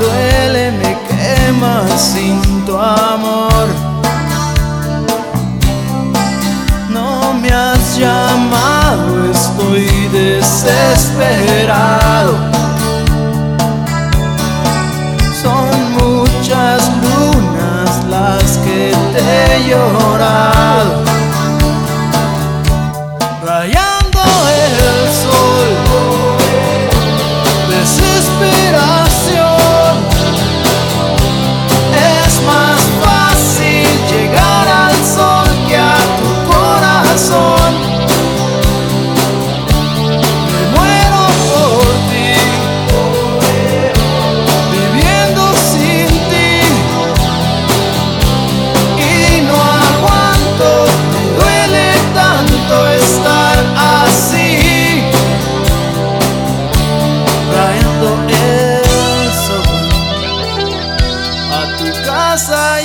Duele, me quema sin tu amor. No me has llamado, estoy desesperado. Son muchas lunas las que te he llorado. Rayando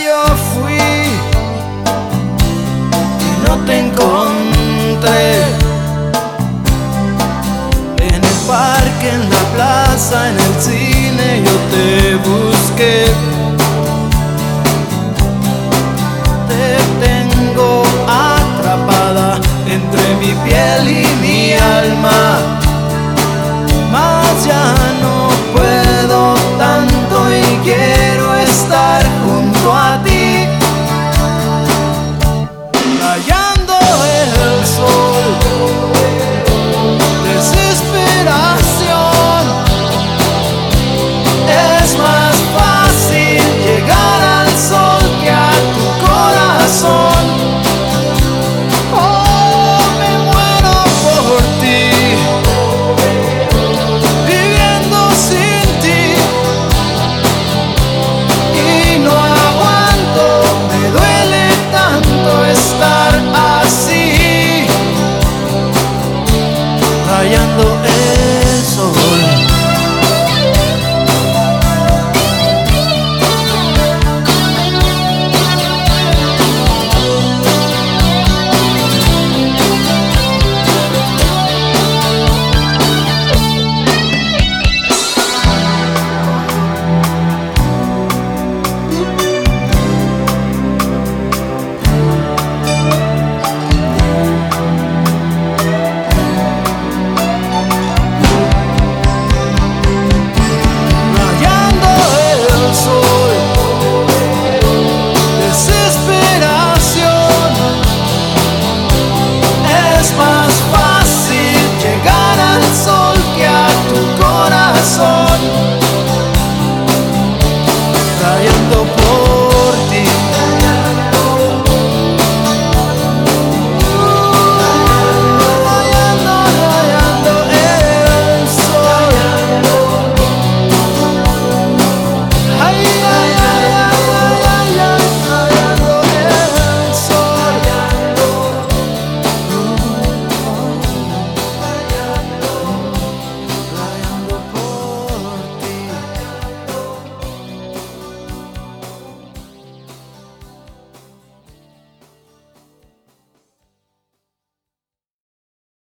yo fui y no te encontré. En el parque, en la plaza, en el cine yo te